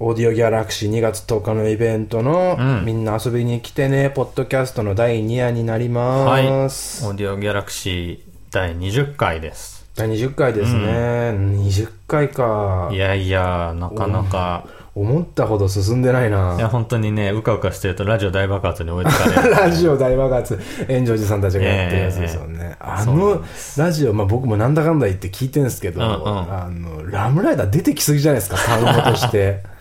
オーディオギャラクシー2月10日のイベントの、うんみんな遊びに来てね、ポッドキャストの第2夜になりはい。オます。ーディオギャラクシー第20回です。第20回ですね。20回かい。やいや、なかなか、思ったほど進んでないいや、な。本当にね、うかうかしてるとラジオ大爆発に追いつかれる。ラジオ大爆発、炎上寺さんたちがやってるやつですよね。あのんラジオ、まあ僕もなんだかんだ言って聞いてるんですけど、うんうんあの、ラムライダー出てきすぎじゃないですか、単語として。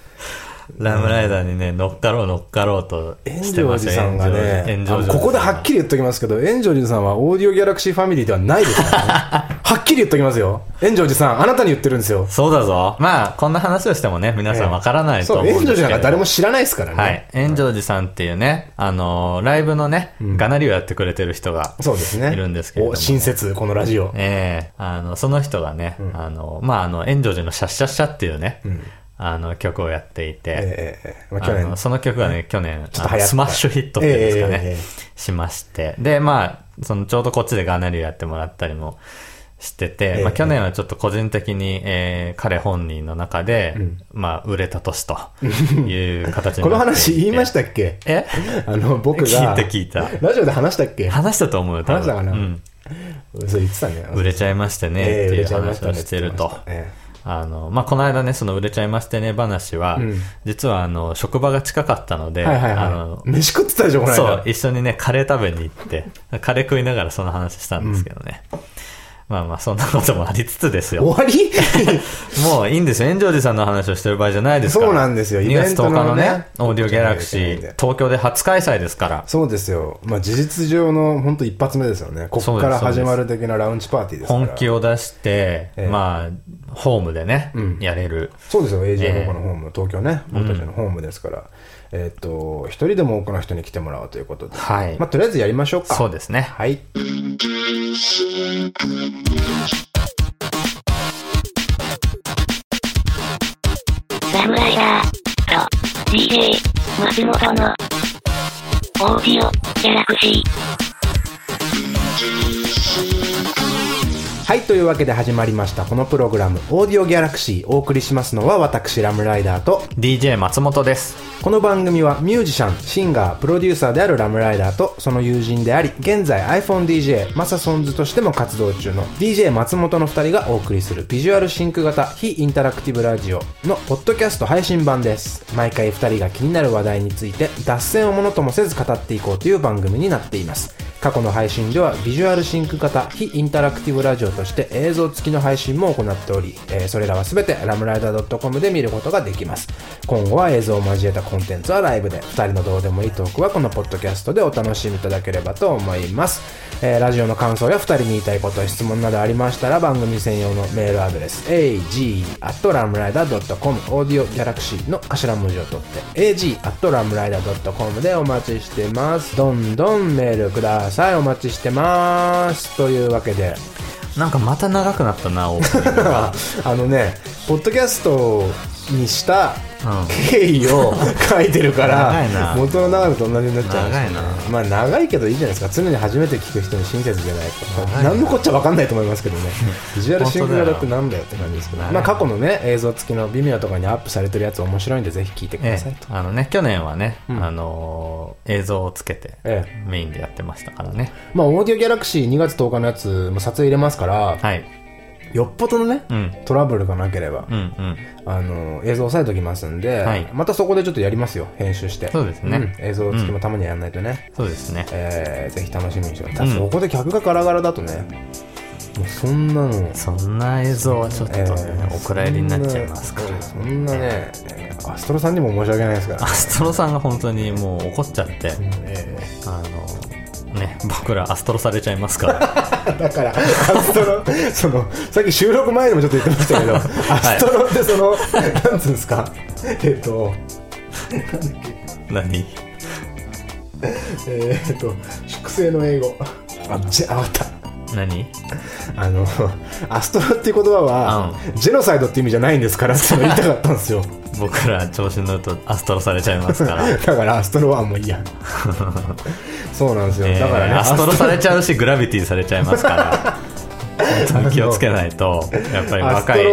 ラムライダーにね、乗っかろう乗っかろうと炎してました上寺さんがね、あのここではっきり言っときますけど、炎上寺さんはオーディオギャラクシーファミリーではないですからね。はっきり言っときますよ。炎上寺さん、あなたに言ってるんですよ。そうだぞ。まあ、こんな話をしてもね、皆さんわからないとそう、思うん炎上寺なんかですけど。誰も知らないですからね。はい。炎上寺さんっていうね、あのーライブのね、がなりをやってくれてる人が、そうですね。いるんですけれど親切、このラジオ。ええあの、その人がね、あの、まあ、あの、炎上寺のシャッシャッシャっていうね、んあの、曲をやっていて、ええまあ、去年。その曲がね、去年、スマッシュヒットっていうんですかね、ええええしまして。で、まあ、その、ちょうどこっちでガーナリをやってもらったりもしてて、ええまあ、去年はちょっと個人的に、えー彼本人の中で、まあ、売れた年という形にこのなっていて。話言いましたっけ？え？あの、僕が。聞いた聞いた。ラジオで話したっけ？話したと思うよ、多分。話したかな？うん。そう言ってたね。売れちゃいましてね、っていう話をしてると。えあの、まあ、この間ね、その売れちゃいましてね話は、ん実はあの、職場が近かったので、えはいはいあはのい。飯食ってたでしょ、この間。そう、一緒にね、カレー食べに行って、カレー食いながらその話したんですけどね。まあまあ、そんなこともありつつですよ。終わり？もういいんですよ。炎上寺さんの話をしてる場合じゃないですから。そうなんですよ2月10日のねオーディオギャラクシー、東京で初開催ですから。そうですよ。まあ事実上の本当一発目ですよね。ここから始まる的なラウンチパーティーですから。本気を出して、ええまあ、ホームでね、んやれる。そうですよ、AJ ええのこのホーム、東京ね、僕たちのホームですから、えっと、一人でも多くの人に来てもらおうということで、はいまあ、とりあえずやりましょうか。そうですね。はい。ラムライダーと DJ 松本のオーディオギャラクシー。はい、というわけで始まりました、このプログラム、オーディオギャラクシー、お送りしますのは私、ラムライダーと、DJ 松本です。この番組はミュージシャン、シンガー、プロデューサーであるラムライダーとその友人であり、現在 iPhoneDJ、マサソンズとしても活動中の DJ 松本の2人がお送りするビジュアルシンク型非インタラクティブラジオのポッドキャスト配信版です。毎回2人が気になる話題について脱線をものともせず語っていこうという番組になっています。過去の配信ではビジュアルシンク型非インタラクティブラジオとして映像付きの配信も行っており、えーそれらはすべてラムライダー .com で見ることができます。今後は映像を交えたコンテンツはライブで、2人のどうでもいいトークはこのポッドキャストでお楽しみいただければと思います。えーラジオの感想や2人に言いたいこと、質問などありましたら番組専用のメールアドレス ag.ramrider.com オーディオギャラクシーの頭文字を取って ag.ramrider.com でお待ちしてます。どんどんメールください。お待ちしてます。というわけで、なんかまた長くなったな。あのね、ポッドキャストにしたうん経緯を書いてるから、元の長さと同じになっちゃう長いなまあ長いけどいいじゃないですか。常に初めて聞く人に親切じゃないと。何のこっちゃ分かんないと思いますけどね。ビジュアルシンク型ってなんだよって感じですけど。まあ過去のね、映像付きの Vimeo とかにアップされてるやつ面白いんでぜひ聞いてくださいえ、あのね、去年はね、んあのー映像をつけて、ええメインでやってましたからね。まあオーディオギャラクシー2月10日のやつも撮影入れますから、はい。よっぽどのね、うん。トラブルがなければ、うんうん。あの映像押さえときますんで、はい。またそこでちょっとやりますよ編集して。そうですね。ん。映像付きもたまにはやらないとね、そうですね。えーぜひ楽しみにしてください、うんそこで客がガラガラだとねもうそんなのそんな映像はちょっとね、えーお蔵入りになっちゃいますから。そんなね、えー。アストロさんにも申し訳ないですから。ア、ストロさんが本当にもう怒っちゃって、えあの、ね、僕らアストロされちゃいますから。ー だからアストロそのさっき収録前にもちょっと言ってましたけど、アストロってそのなんつうんですか？えっと何？えーっと粛清の英語。あじゃあた何？あの、アストロっていう言葉は、ジェノサイドって意味じゃないんですから って言いたかったんですよ。僕ら調子に乗るとアストロされちゃいますから。だからアストロはもういいや。そうなんですよ。えーだからね、アストロされちゃうし、グラビティされちゃいますから。本当に気をつけないと、やっぱり若い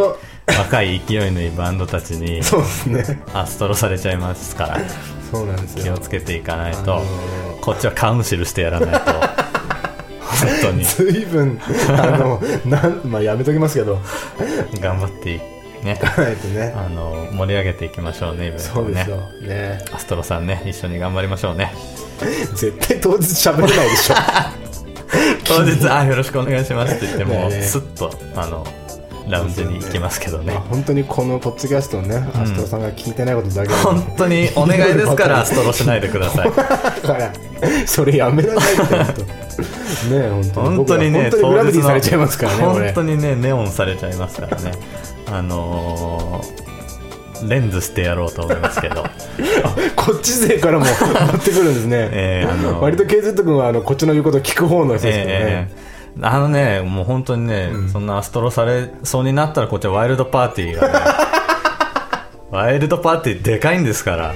若い勢いのいいバンドたちにそうですねアストロされちゃいますからそうなんですよ気をつけていかないと、あのーこっちはカウンシルしてやらないと本当に。随分あのなんまあやめときますけど。頑張っていいとね。あの盛り上げていきましょうねイベントをね。そうですよ。ね。アストロさんね一緒に頑張りましょうね。絶対当日喋れないでしょ。当日あよろしくお願いしますって言ってもねえねえ。スッとあのラウンジに行きますけどね。まあ本当にこのポッドキャストをね、アストロさんが聞いてないことだけで本当にお願いですから アストロしないでください。だからそれやめなさいって。本当ねえ本当にね本当にグラビティされちゃいますからね本俺当にねネオンされちゃいますからね。あのーレンズしてやろうと思いますけど。こっち勢からも持ってくるんですね、えーあの割と KZ 君はあのこっちの言うことを聞く方の人ですね、ええあのね、もう本当にね、そんなアストロされそうになったら、こっちはワイルドパーティーがね、ワイルドパーティーでかいんですから、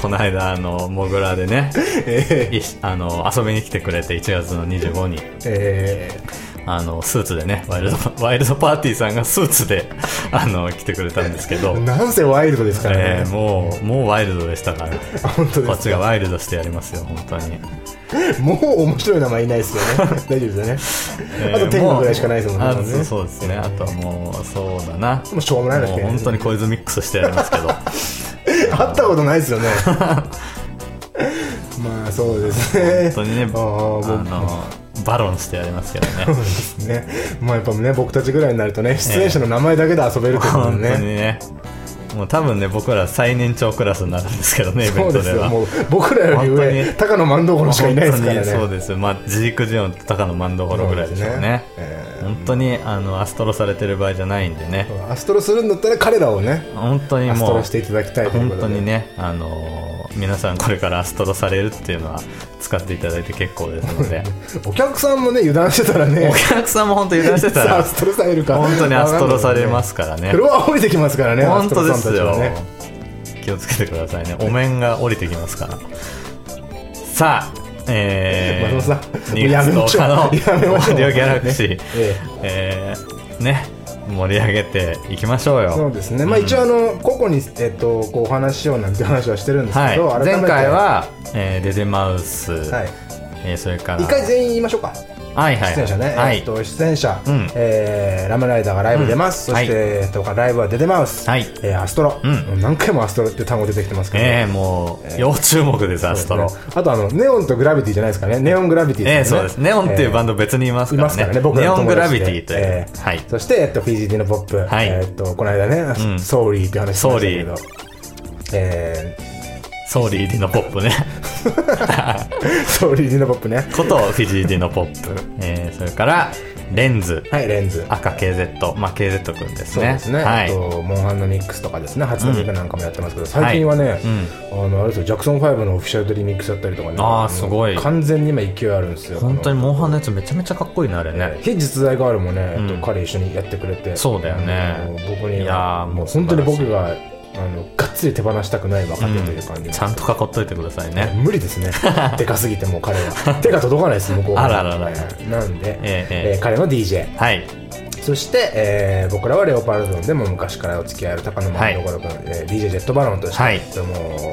この間、あの、モグラでね、えいあの、遊びに来てくれて、1月の25日、えあの、スーツでね、ワイルド、ワイルドパーティーさんがスーツで、あの、来てくれたんですけど。ー、なんせワイルドですからね、えーもう、もうワイルドでしたから、あ 本当ですこっちがワイルドしてやりますよ、本当に。もう面白い名前いないですよね 大丈夫ですよね、あと天国ぐらいしかないですもんねそうそうですね。あとはもう、そうだな。もうしょうもないのしかない本当にこいつミックスしてやりますけど。会ったことないですよねまあそうですね本当にね、あの、バロンしてやりますけどね。そうですねまあやっぱね僕たちぐらいになるとね出演者の名前だけで遊べるってこと本当でね、にね。もう多分ね、僕ら最年長クラスになるんですけどね、イベントでは。僕らより上に高野万所しかいないですからねそうです。まあ、ジークジオンと高野万所ぐらいでしょうね。え本当に、あの、アストロされてる場合じゃないんでね。ーアストロするんだったら彼らをね本当にアストもうロし、ていただきたい本当にね、あのー皆さんこれからアストロされるっていうのは使っていただいて結構ですので、お客さんもね油断してたらね。お客さんも本当油断してたら。ストロされるか。本当にアストロされますからね。フ。ロア降りてきますからね本当ですよ。ね。気をつけてくださいね。お面が降りてきますから。さあ、え松本さー、ん2月10日のオーディオギャラクシー、ねえ。えー、ね、盛り上げていきましょうよ。そうですね、まあ、一応あの個々に、えっと、こうお話ししようなんて話はしてるんですはい。けど、、改めて。前回は、えーデデマウス、はい、えーそれから、一回全員言いましょうかはいはい、出演者ね、はい、えっと、出演者、うん。えーラムライダーがライブ出ます、うん。そして、はいえっと、ライブはデデマウス、はい。えーアストロ、うん。何回もアストロって単語出てきてますけど、えー、もう、要注目です、アストロ。ね。あとあのネオンとグラビティじゃないですかね。ネオングラビティえー、ですよねそうです。ネオンっていうバンド別にいますからね。いますからね、僕らネオングラビティという。えー。はい。そして、えっと、PGD のポップ、はい。えっと、この間ね、ん。ソーリーって話しましたけど、えソーリーディのポップね。ー、ソーリーのポップね。ことフィジーディのポップ。えー、それから、レンズ。はい、レンズ。赤 KZ。まあ、KZ くんですね。そうですね。はい。あと、モンハンのミックスとかですね、初音ミクなんかもやってますけど、最近はね、あの、あれですよ、ジャクソン5のオフィシャルでリミックスだったりとかね。あーすごい完全に今勢いあるんですよ。本当にもモンハンのやつめちゃめちゃかっこいいな、あれね。非実在ガールもね、えっとうん彼一緒にやってくれて。そうだよねあの僕にいやもう本当に僕素が、あの、がっつり手放したくない若手という感じでちゃんと囲っといてくださいね。無理ですね。でかすぎてもう彼は。手が届かないです、向こうがあらららえーなんで、えええええー彼の DJ。はい。そして、えー僕らはレオパルドンでも昔からお付き合いある高野万所君、えー DJ ジェットバロンとして、はいも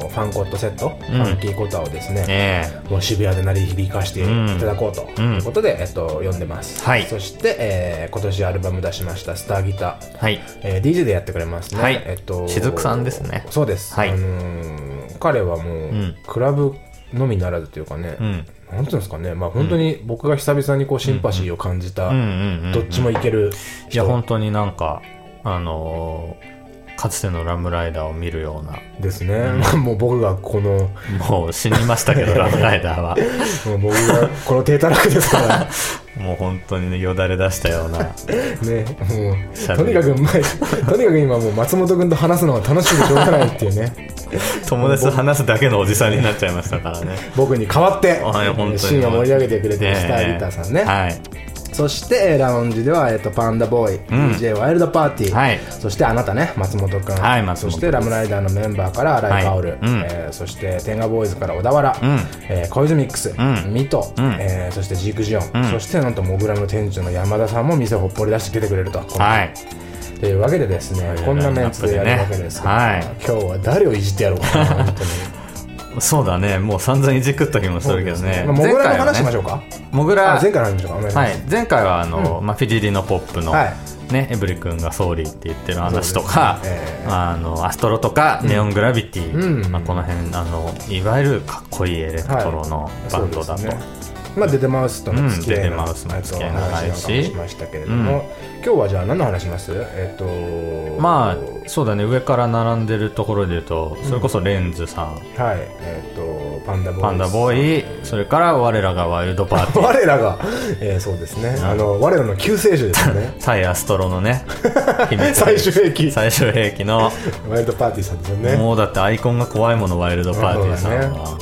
うファンコットセット、んファンキーコタをですね、えもう渋谷で鳴り響かしていただこうとうんいうことで、えっと、読んでます。はいそして、えー今年アルバム出しました、スターギター。ー、はい。えー DJ でやってくれますね。はいえっと、しずくさんですねそうです。はいあのー彼はもう、んクラブのみならずというかね、うん。なんていうんですかね、まあ本当に僕が久々にこうシンパシーを感じた。どっちもいけるいや、人本当になんか、あのーかつてのラムライダーを見るような、ですね。もう僕がこの、もう死にましたけど、ラムライダーは。もう僕がこの低たらくですから、もう本当にね、よだれ出したような。ね、もう、喋とにかくうまい、とにかく今もう松本君と話すのが楽しくてしょうがないっていうね、友達と話すだけのおじさんになっちゃいましたからね。僕に代わって、はいシーンを盛り上げてくれてるスターギターさんね。はい。そして、えーラウンジでは、えっと、パンダボーイ、ん。DJ ワイルドパーティー、はい。そしてあなたね、松本君、はいそしてラムライダーのメンバーから新井薫、えーそして天下ボーイズから小田原、うん。えー小泉ミックス、ん。ミト、ん。えーそしてジークジオン、そしてなんとモグラの店長の山田さんも店をほっぽり出して出てくれると。はい。というわけでですね、こんなメンツでやるわけですけど、はい。今日は誰をいじってやろうかな本当にそうだね。もう散々いじくった気もするけどね。まあ、モグラの話しましょううか。モグラあ前回の話しましょうか。はい、前回はあの、まあ、フィディリのポップの、はい。ね、エブリ君が sorry って言ってる話とか、あのアストロとかネオングラビティ、うん。まあ、この辺あのいわゆるかっこいいエレクトロのバンドだと、まあ、デデマウスとの付き合いの話なんかもし。ましたけれども、今日はじゃあ何の話します？えっ、とまあそうだね。上から並んでるところで言うとそれこそレンズさん、はい。えっ、とパンダボーイパンダボーイ。それから我らがワイルドパーティー。我らが、えーそうですね、あの我らの救世主ですよね。対アストロのね 最終兵器。最終兵器の。ワイルドパーティーさんですよね。もうだってアイコンが怖いものワイルドパーティーさんは、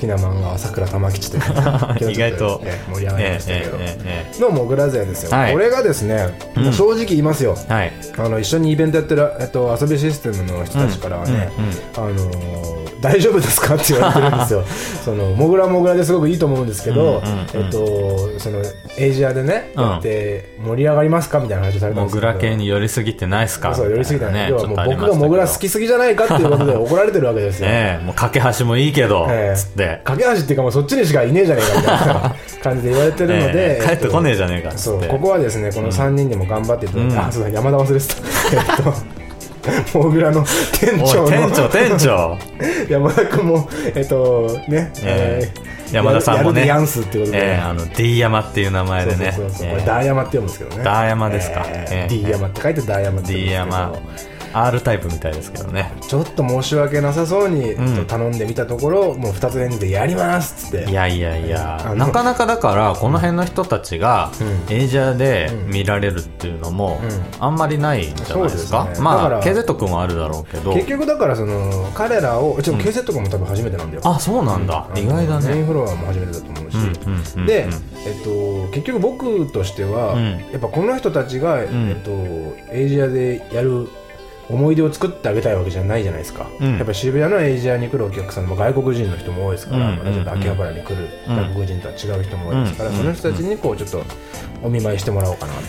きな漫画はさくら玉吉 という意外と。えー盛り上がりましたけど、えええええのモグラ勢ですよ、はい。これがですね、うん。正直言いますよ。えはい。あの一緒にイベントやってる、えっと、遊びシステムの人たちからはね、あのー大丈夫ですか？って言われてるんですよ。そのモグラはモグラですごくいいと思うんですけど、えっと、そのエイジアでね、うん。やって盛り上がりますか？みたいな話をされたんですけど。モグラ系に寄りすぎてないっすか？そう寄りすぎたね。要はもう僕がモグラ好きすすぎじゃないかっていうことで 怒られてるわけですよ、ねえ。もう架け橋もいいけど、ええ。つって。架け橋っていうかもうそっちにしかいねえじゃねえかみたいな感じで言われてるので、え え帰ってこねええじゃねえかっっそうここはですねこの3人でも頑張っていただいて、うん。あそうだ山田忘れてた。えっとモグラの店長の店長店長。山田君もえっとね、ええ。ー山田さんもね。やるやるでヤンスっていうことで、ええあの D 山っていう名前でね。そうそうそうええこれダーヤマって読むんですけどね。ダーヤマですか。ええ。え D 山って書いてダーヤマって読むん D ですけど。山 R タイプみたいですけどね。ちょっと申し訳なさそうに、頼んでみたところもう2つ返事でやりますっつって。いやいやいや。なかなかだからこの辺の人たちがうん。エイジャーで見られるっていうのもうん。あんまりないんじゃないですか。そうですね。まらあ KZ 君はあるだろうけど。結局だからその彼らをちょっと KZ とかも多分初めてなんだよ、あそうなんだ。意外だね。メインフロアも初めてだと思うし、うんうんうんでうん、えっと、結局僕としては、うん。やっぱこの人たちが、ん。えっと、エイジアでやる思い出を作ってあげたいわけじゃないじゃないですか、うん。やっぱ渋谷のエイジアに来るお客さんも外国人の人も多いですから、うんまたちょっと秋葉原に来るうん外国人とは違う人も多いですから、うんその人たちにこうちょっとお見舞いしてもらおうかな。と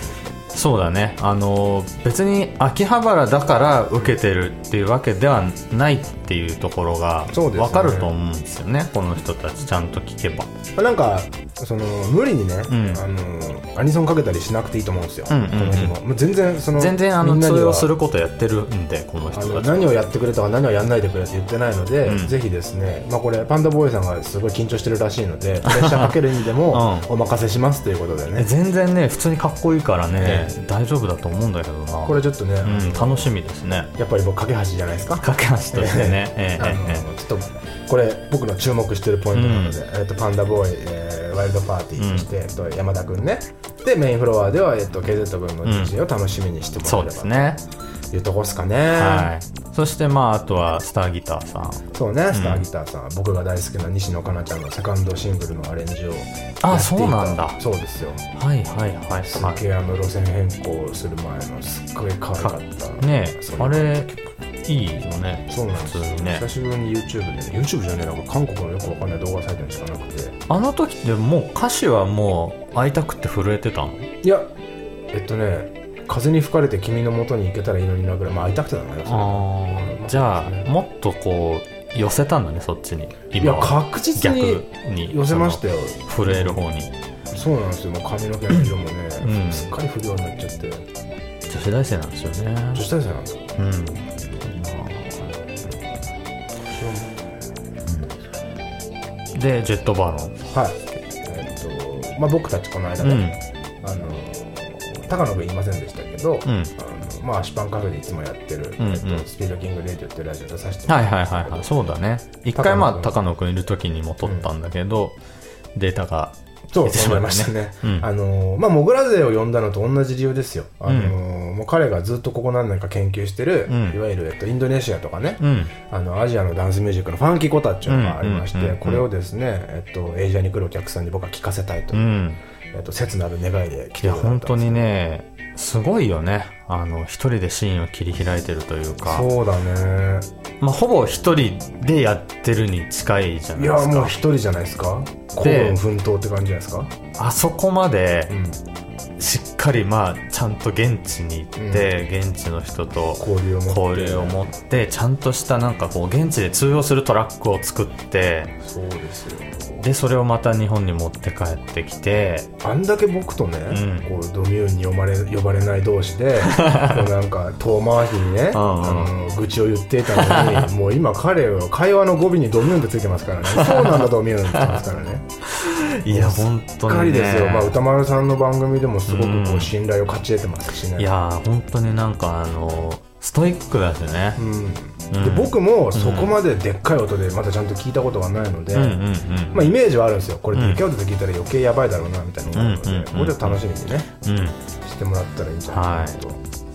そうだね。あの別に秋葉原だから受けてるっていうわけではないっていうところが分かると思うんですよねこの人たちちゃんと聞けば。まあなんかその無理にね、うん。あのアニソンかけたりしなくていいと思うんですよ、うんうんうん。この人も。全然その全然あの通用することやってるんでこの人たち何をやってくれとか何をやんないでくれって言ってないので、うん。ぜひですね、まあ、これパンダボーイさんがすごい緊張してるらしいので プレッシャーかける意味でもうお任せしますということでえね、全然ね普通にかっこいいからねえ大丈夫だと思うんだけどな。これちょっとね、うん楽しみですね。やっぱり僕架け橋じゃないですか？架け橋としてねええちょっとこれ僕の注目してるポイントなので、えっとパンダボーイ、えーワイルドパーティー、うん。そして、えっと、山田君ね。でメインフロアでは、えっと、KZ 君の DJ を楽しみにしてもそうらえればですね。というところですかね、はい。そしてまああとはスターギターさん。そうねスターギターさん、僕が大好きな西野カナちゃんのセカンドシングルのアレンジをあやっていた。そうなんだ。そうですよ。はいはいはいすげえあの路線変更する前のすっごい可愛かった。いねあれいいよねそうなんです。よ普通にね。久しぶりに YouTube で、ね、YouTube じゃねえなんか韓国のよくわかんない動画サイトにしかなくて。あの時ってもう歌詞はもう会いたくて震えてたの？いやえっとね風に吹かれて君の元に行けたらいいのになぐらいまあ会いたくてだなよそれ。あうんあじゃあねもっとこう寄せたんだねそっちに。いや確実に寄せましたよ。震える方に。そうなんですよ。もう髪の毛の色もね、うん。すっかり不良になっちゃって。女子大生なんですよね。女子大生なんですよ。うんでジェットバロンはい。えっとまあ僕たちこの間うね、ん。あの高野君言いませんでしたけど、うん。あのまあ、アシパンカフェでいつもやってる、うんうん。えっと、スピードキングレディオっていうラジオ出させてもはいらってはいはいはいそうだね。一回まあ高高野くんいる時にも撮ったんだけど、データがそう出てし思まいましたね。あのまあモグラ勢を呼んだのと同じ理由ですよ、あのうもう彼がずっとここ何年か研究してる、うん。いわゆる、えっと、インドネシアとかね、うん。あのアジアのダンスミュージックのファンキーコタっていうのがありまして、これをですね、えっと、エイジアに来るお客さんに僕は聞かせたいとえっと、切なる願いで来いてや本当くださったんですにねすごいよね。あの一人でシーンを切り開いてるというか。そうだね。まあ、ほぼ一人でやってるに近いじゃないいやですか。もう一人じゃないですか孤軍奮闘って感じじゃないですか、あそこまでうん、しっかりまあちゃんと現地に行って、現地の人と交流を持って。ちゃんとしたなんかこう現地で通用するトラックを作ってそうですよ。でそれをまた日本に持って帰ってきてあんだけ僕とね、うん。こうドミューンに呼ばれ呼ばれない同士で こうなんか遠回しにね、あの愚痴を言っていたのにもう今彼は会話の語尾にドミューンってついてますからね。そうなんだドミューンって言ってますからね いや本当しっかりにねですよ、まあ、歌丸さんの番組でもすごくこうん。う信頼を勝ち得てますしね。いやー本当になんかあのストイックだしね。うん。うん。で僕もそこまででっかい音でまだちゃんと聞いたことがないので、うんうんうんまあ、イメージはあるんですよ。これでっかい音で聞いたら余計やばいだろうなみたいなのがあるので、うちょっと楽しみにねうん。してもらったらいいんじゃないかなと、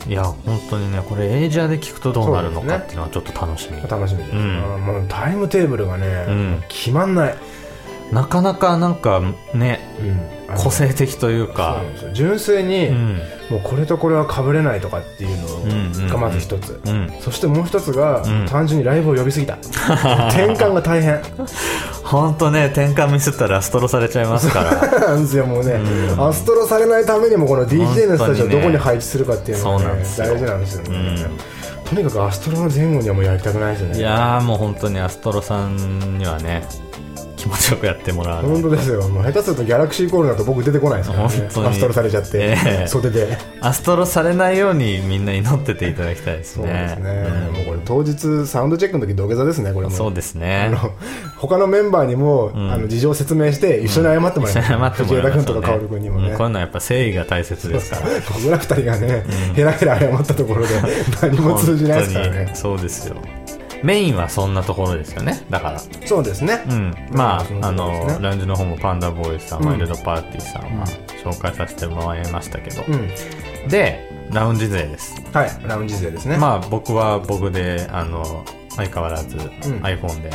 い。や本当にねこれエイジアで聞くとどうなるのかっていうのはちょっと楽しみ、楽しみです、うん。あーもうタイムテーブルがね、うん。決まんない、なかなかなんかねうん、個性的というか。純粋に、うん。もうこれとこれは被れないとかっていうのがまず一つ、うん。そしてもう一つが、うん。単純にライブを呼びすぎた。転換が大変。本当ね転換ミスったらストロされちゃいますから。なんですよもうね、うん。アストロされないためにもこの DJ の人たちをどこに配置するかっていうのが、ねですよ。大事なんですよね、うん。とにかくアストロの前後にはもうやりたくないですよね。いやーもう本当にアストロさんにはね気持ちよくやってもらわない本当ですよ。下手するとギャラクシーコールだと僕出てこないですからね。本当に。アストロされちゃって、ええ。袖で。アストロされないようにみんな祈ってていただきたいですそうですね。ね、もうこれ当日サウンドチェックの時土下座ですねこれも。そうですあねの他のメンバーにも、ん。あの事情を説明して一緒に謝ってもらいます、謝ってもらい藤ま枝君とか薫君にもね、うん。こういうのはやっぱ誠意が大切ですから。僕ら二人がね、ヘラヘラ謝ったところで 何も通じないですからね。そうですよメインはそんなところですよね。だから。そうですね、うん、まうん。あ、ね。の、ラウンジの方もパンダボーイズさん、うん。ワイルドパーティーさんは紹介させてもらいましたけど、うん。で、ラウンジ勢です。はい。ラウンジ勢ですね、まあ、僕は僕で、あの、相変わらずん。iPhone で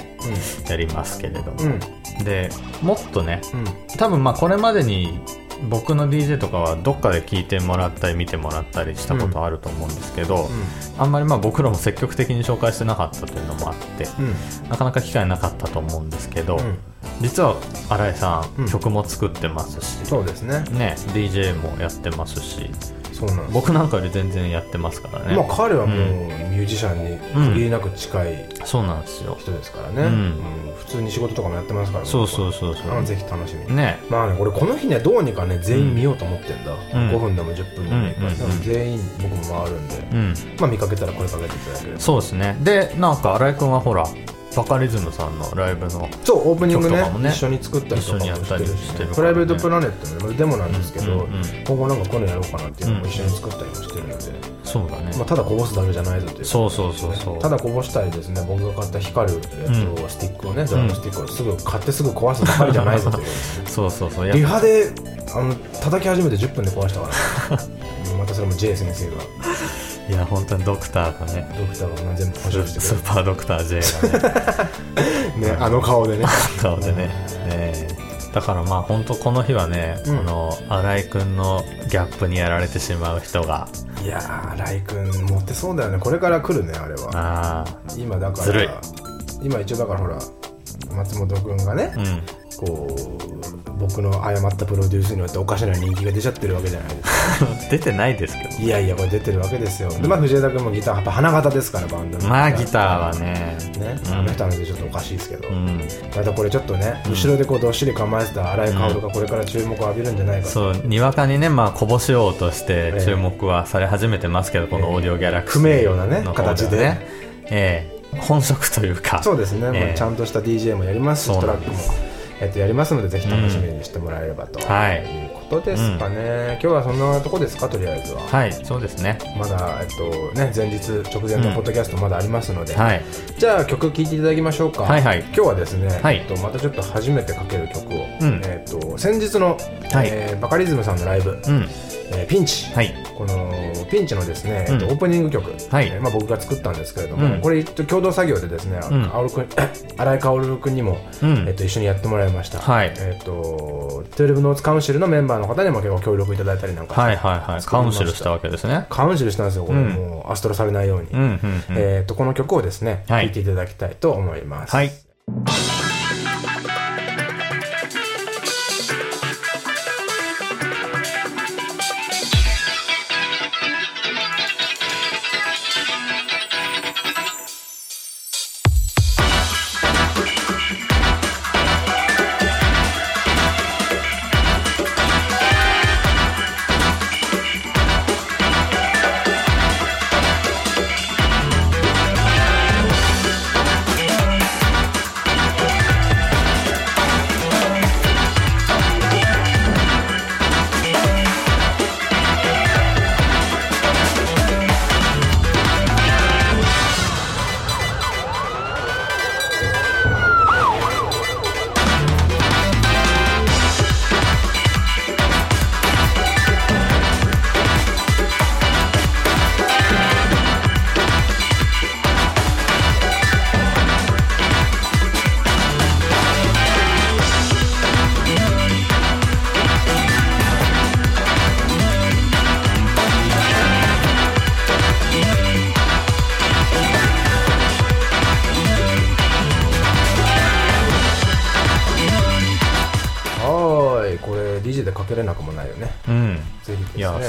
やりますけれども、うんうん。で、もっとね、うん。多分まあこれまでに僕の DJ とかはどっかで聞いてもらったり見てもらったりしたことあると思うんですけど、あんまりまあ僕らも積極的に紹介してなかったというのもあって、うん。なかなか機会なかったと思うんですけど、うん。実は新井さん、うん。曲も作ってますし、そうですね。ね、DJ もやってますしそうなんです。僕なんかより全然やってますからね、まあ彼はもうミュージシャンに限りなく近いそうなんですよ。人ですからね、うん。うん。普通に仕事とかもやってますからそうそうそうそう。ぜひ楽しみ。にね。まあね俺この日ねどうにかね全員見ようと思ってんだ、うん。5分でも10分でもいいから、うん。でも全員僕も回るんで、うん。まあ見かけたら声かけていただければ。そうですね。でなんか新井君はほらバカリズムさんのライブのそうオープニングね一緒に作ったりとかもしてるしね。プライベートプラネットのねデモなんですけど、今後なんかこういうのやろうかなっていうのも一緒に作ったりもしてるので、そうだね、まあ、ただこぼすだけじゃないぞという。そうそうそうそう。ただこぼしたりですね。僕が買った光る、えっとスティックをねドラムスティックをすぐ買ってすぐ壊すばかりじゃないぞという。そうそうそう。やリハであの叩き始めて10分で壊したから、ね、またそれも J 先生がいや本当にドクターがね。ドクターが全部保証してスーパードクター J がね。ねあの顔でね。顔でね。ねだからまあ本当この日はね、うん。この新井君のギャップにやられてしまう人が。いやーライ君持ってそうだよね。これから来るねあれは。あ今だから今一応だからほら松本君がねあ、うん。こう僕の誤ったプロデュースによっておかしな人気が出ちゃってるわけじゃないですか。出てないですけど。いやいやこれ出てるわけですよ。でまあ藤枝君もギターやっぱ花形ですからバンドの。まあギターはね。ね、うん。あの人の話ちょっとおかしいですけど、うん。またこれちょっとね、後ろでこうどっしり構えてた荒井薫がこれから注目を浴びるんじゃないかと、そうにわかにねまあこぼしようとしてええ。注目はされ始めてますけど、このオーディオギャラクシー不名誉なね形でね。ええ。本職というか。そうですね、ええ。もうちゃんとした DJ もやりますしトラックもえっと、やりますのでぜひ楽しみにしてもらえればと、はい。いうことですかね、今日はそんなとこですかとりあえずは、はいそうですね。まだ、えっとね、前日直前のポッドキャストまだありますので、はい。じゃあ曲聴いていただきましょうか。はいはい。今日はですね、はい。えっと、またちょっと初めてかける曲を、うん。えっと、先日の、はい。えーバカリズムさんのライブ、うんえーピンチ、はい。このピンチのですね、えっとうんオープニング曲、はい。えーまあ、僕が作ったんですけれども、うん。これ共同作業でですね、うん。新井薫君にも、うん。えっと、一緒にやってもらいました、はい。えっと12ノーツカウンシルのメンバーの方にも結構協力いただいたりなんかはいはいはいカウンシルしたわけですねカウンシルしたんですよこれ、うんもうアストロされないように、うんうんうんえっとこの曲をですね、はい聴いていただきたいと思います、はい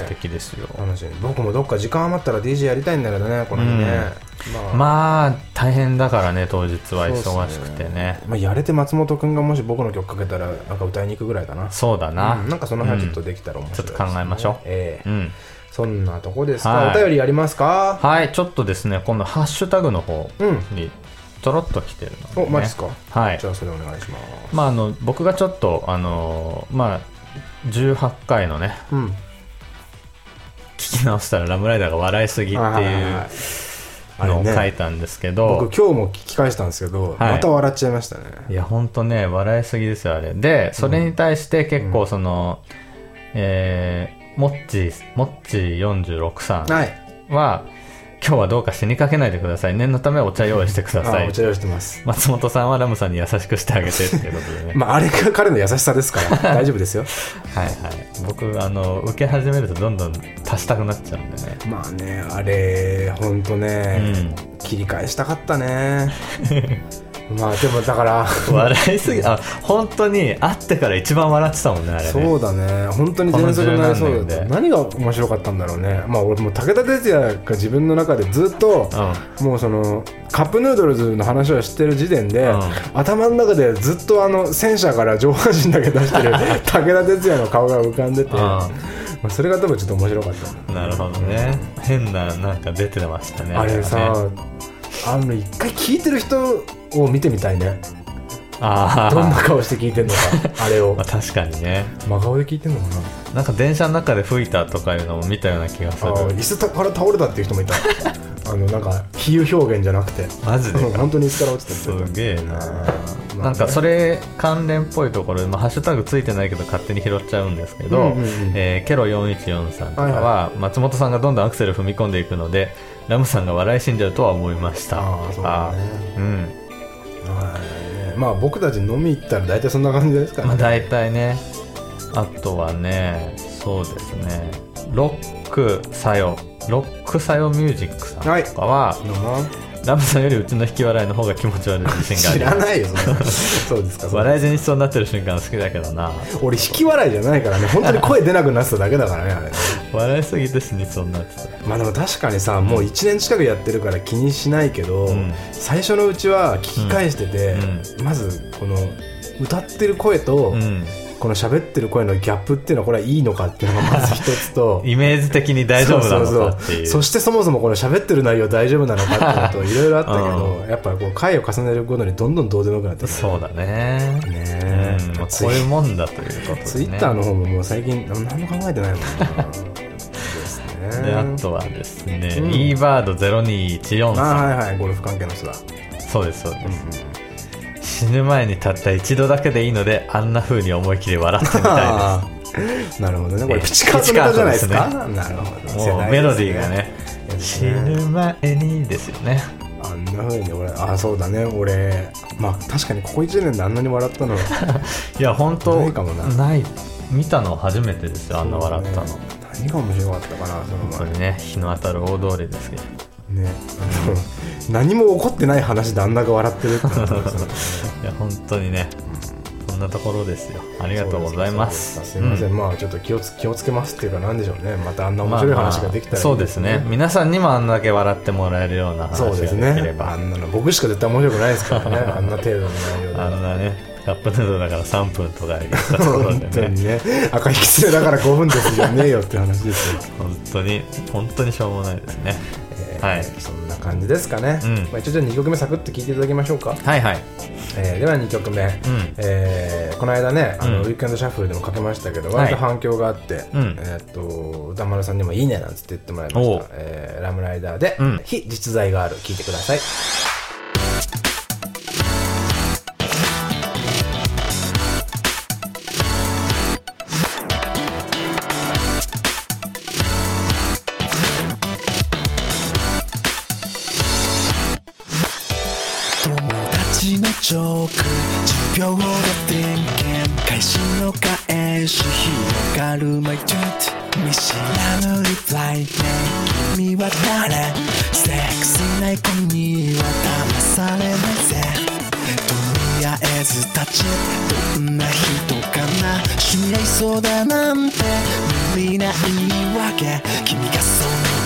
素敵ですよ。楽しみ。僕もどっか時間余ったら DJ やりたいんだけどねこの日ね、まあ。まあ大変だからね当日は忙しくてね。まあ、やれて松本君がもし僕の曲かけたらなんか歌いに行くぐらいかな。そうだな、うん。なんかその辺はちょっとできたら面白いですね、ちょっと考えましょう。ええ。うん。そんなとこですか、はい。お便りやりますか？はい。ちょっとですね今度ハッシュタグの方うん。にちょろっと来てるので、ね、おマジっすか？はい。じゃあそれお願いします。まああの僕がちょっとあのまあ18回のねうん聞き直したらラムライダーが笑いすぎってはいうのを書いねたんですけど、僕今日も聞き返したんですけど、はい。また笑っちゃいましたね。いや、ほんとね、笑いすぎですよ、あれ。で、それに対して結構その、えー、モッチー、モッチー46さんはい。は、今日はどうか死にかけないでください。念のためお茶用意してくださいあお。茶用意してます松本さんはラムさんに優しくしてあげてっていうことでね。まああれが彼の優しさですから 大丈夫ですよはいはい。僕、あの、受け始めるとどんどん足したくなっちゃうんでね。まあねあれほんとね、うん切り返したかったね まあでもだから笑いすぎ、あ、本当に会ってから一番笑ってたもんね、あれね。そうだね。本当に全速になりそうだ何が面白かったんだろうね。まあ俺もう武田鉄矢が自分の中でずっと、もうそのカップヌードルズの話をしてる時点で、うん。頭の中でずっとあの戦車から上半身だけ出してる 武田鉄矢の顔が浮かんでて、うん。まあ、それが多分ちょっと面白かった。なるほどね。変な、なんか出てましたね。あれはさねあの一回聞いてる人を見てみたいねあどんなあ。顔して聞いてんのかあれを まあ、確かにね。真顔で聞いてんのかななんか電車の中で吹いたとかいうのも見たような気がする。椅子から倒れたっていう人もいた。あのなんか比喩表現じゃなくて。マジで？う ん本当に椅子から落ちてす言ってげえな。まあねなんかそれ関連っぽいところで、まあ、ハッシュタグついてないけど勝手に拾っちゃうんですけど、うんうんうん。えーケロ414さんとかは、はい松本さんがどんどんアクセル踏み込んでいくのでラムさんが笑い死んじゃうとは思いました。あううん。はい。まあ僕たち飲み行ったら大体そんな感じですからね、まあ大体ねあとはねそうですね。ロック作用ロック作用ミュージックさんとかは、飲まん。ラムさんよりうちの引き笑いの方が気持ち悪い自信があります。知らないよ そうですか笑い死にしそうになってる瞬間好きだけどな。俺引き笑いじゃないからね。本当に声出なくなってただけだからねあれ。ね笑いすぎて死にそうになってた。まあでも確かにさもう1年近くやってるから気にしないけど、ん。最初のうちは聞き返してて、まずこの歌ってる声と、うんこの喋ってる声のギャップっていうのはこれはいいのかっていうのがまず一つと イメージ的に大丈夫なのかっていう。そしてそもそもこの喋ってる内容大丈夫なのかっていうのといろいろあったけど、やっぱこう回を重ねるごとにどんどんどうでもよくなって。そうだね。ねえうんまあ、こういうもんだということですね。ツイッターの方ももう最近何も考えてないもんな。ですねであとはですね、うん。E バード0214あさん。はいはい。ゴルフ関係の人だ。そうですそうです、死ぬ前にたった一度だけでいいのであんな風に思い切り笑ってみたあー。なるほどね。これえプチカートネタじゃないですか？プチカなるほど。もうメロディーがねね。ぬ前にですよね。あんな風に俺あそうだね。俺まあ確かにここ1年であんなに笑ったの。いや本当ないかもな。ない。見たの初めてですよあんな笑ったの、何が面白かったかなその前。にね日の当たる大通りですけどね、何も起こってない話であんなが笑ってるって いや本当にねそんなところですよ。ありがとうございます。すか。すいません、うん。まあちょっと気をつ気をつけますっていうかなんでしょうね。またあんな面白い話ができたらいいそうですね。皆さんにもあんだけ笑ってもらえるような話がそうできれねば。あんなの僕しか絶対面白くないですからね。あんな程度の内容で。あんなねカップヌードルだから3分とか言ったとこね。にね。赤いきつねだから5分ですじゃねえよって話ですよ。本当に本当にしょうもないですね、えーはい。そんな感じですかね、うん。まあ、一応じゃあ2曲目サクッと聴いていただきましょうか、はいはい。えーでは2曲目、えーこの間ねあの、うん。ウィークエンドシャッフルでもかけましたけどはい割と反響があって、うん。えーっと歌丸さんにも「いいね」なんつって言ってもらいました、えーラムライダーで、うん。非実在がある。聴いてください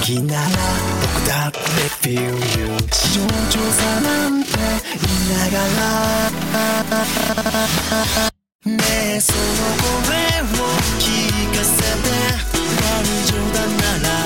気なら僕だって feel you 市場調査なんて言いながらねえその声を聞かせて。悪冗談なら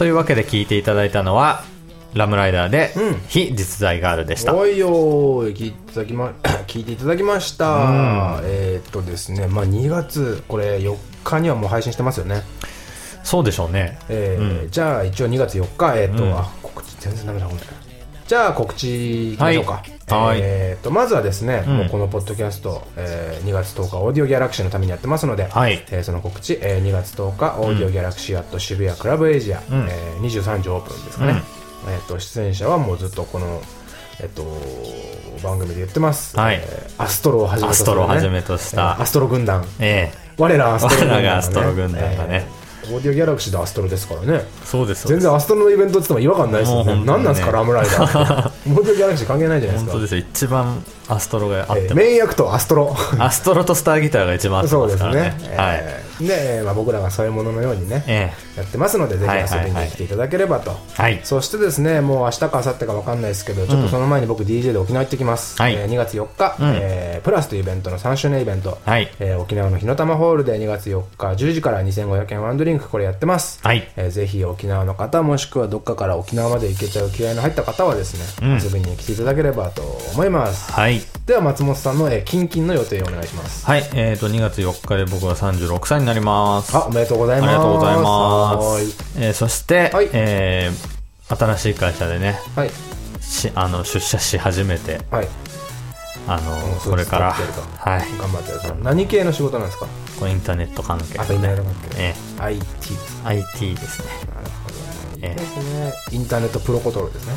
というわけで聞いていただいたのは RAM RIDER で、うん。非実在ガールでした。おいおい聞いていただきま 聞いていただきました、えーっとですねまあ2月これ4日にはもう配信してますよね。そうでしょうね。えーうん。じゃあ一応2月4日えーっと、うん。あ告知全然ダメだこれじゃあ告知いきましょうか、はい。えーっとまずはですね、うん。もうこのポッドキャスト、えー2月10日オーディオギャラクシーのためにやってますので、はい。えーその告知、えー2月10日オーディオギャラクシーアット渋谷クラブエイジア、うん。えー23時オープンですかね、えーっと出演者はもうずっとこのえっと、番組で言ってます、はい。えーアストロをはじめとする、ね、アストロをはじめとした。えーアストロ軍団。え我らアストロ軍団、我らがアストロ軍団がね。えーオーディオギャラクシーでアストロですからね。えそうです。全然アストロのイベントって言っても違和感ないですよね。ね。何なんですか RAM RIDERって。オーディオギャラクシー関係ないじゃないですか。本当ですよ。一番アストロがあっても、えーメイン役とアストロ。アストロとスターギターが一番合ってそうまからね。ですすね。はい。えーで、まあ、僕らがそういうもののようにね、えやってますので、ぜひ遊びに来ていただければと。えはい。そしてですね、もう明日か明後日か分かんないですけど、ちょっとその前に僕 DJ で沖縄行ってきます。はい。えー2月4日、うん。えープラスというイベントの3周年イベント、はい。えー沖縄の火の玉ホールで2月4日10時から2500円ワンドリンクこれやってます。はい。えーぜひ沖縄の方もしくはどっかから沖縄まで行けちゃう気合いの入った方はですね、うん。遊びに来ていただければと思います。はいでは松本さんの、えー、キンキンの予定をお願いします。はいえー、と2月4日で僕は36歳になりますあ、おめでとうございます。ありがとうございます。えーそして、はいえー新しい会社でねはい。しあの出社し始めてはい。あのうんこれからはい頑張ってください。何系の仕事なんですか？これインターネット関係あとインターネット関係え ?IT です。え IT ですねなるほどね。ええですね。インターネットプロコトロですね。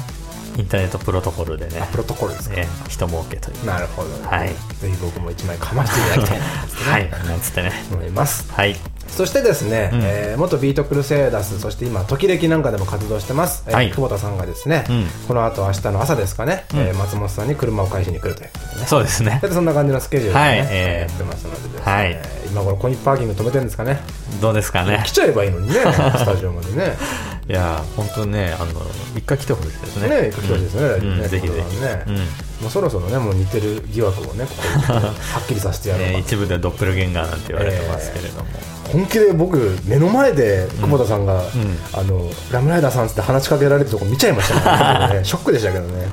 インターネットプロトコルでねあ、プロトコルですか。ええ人儲けという。なるほど、ね。はい。ぜひ僕も一枚かましていただきたいな はい。なんつってね。思います。はい。そしてですね、うん。えー元ビートクルセイダス、そして今、時々なんかでも活動してます、えーはい。久保田さんがですね、うん。この後明日の朝ですかね、うん。えー松本さんに車を返しに来るということでね。そうですね。そんな感じのスケジュールで、ねはい。えーやってますのでね、はい。今頃コインパーキング止めてるんですかね。どうですかね。来ちゃえばいいのにね スタジオまでねいや本当ねあの一回来てほしいですね。ね行く人ですね、ライブね。うんぜひぜひ。ね、うん。もうそろそろねもう似てる疑惑をねここに はっきりさせてやろうかえー一部ではドップルゲンガーなんて言われてますけれども、本気で僕目の前で久保田さんが、ん。あのラムライダーさんって話しかけられるとこ見ちゃいましたからね。ショックでしたけどね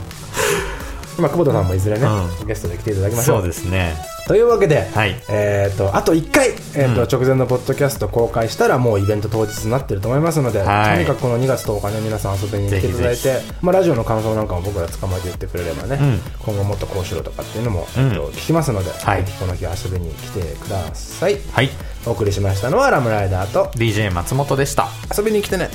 まあ久保田さんもいずれね、うゲストで来ていただきましょそううですね。というわけで、はい。えー、とあと1回、えーとうん。直前のポッドキャスト公開したらもうイベント当日になってると思いますので、はい。とにかくこの2月10日ね皆さん遊びに来ていただいてぜまあ、ラジオの感想なんかも僕ら捕まえて言ってくれればね、うん。今後もっとこうしろとかっていうのも、うんえーと聞きますので、はい。ぜひこの日遊びに来てください。はい。お送りしましたのはラムライダーと DJ 松本でした。遊びに来てね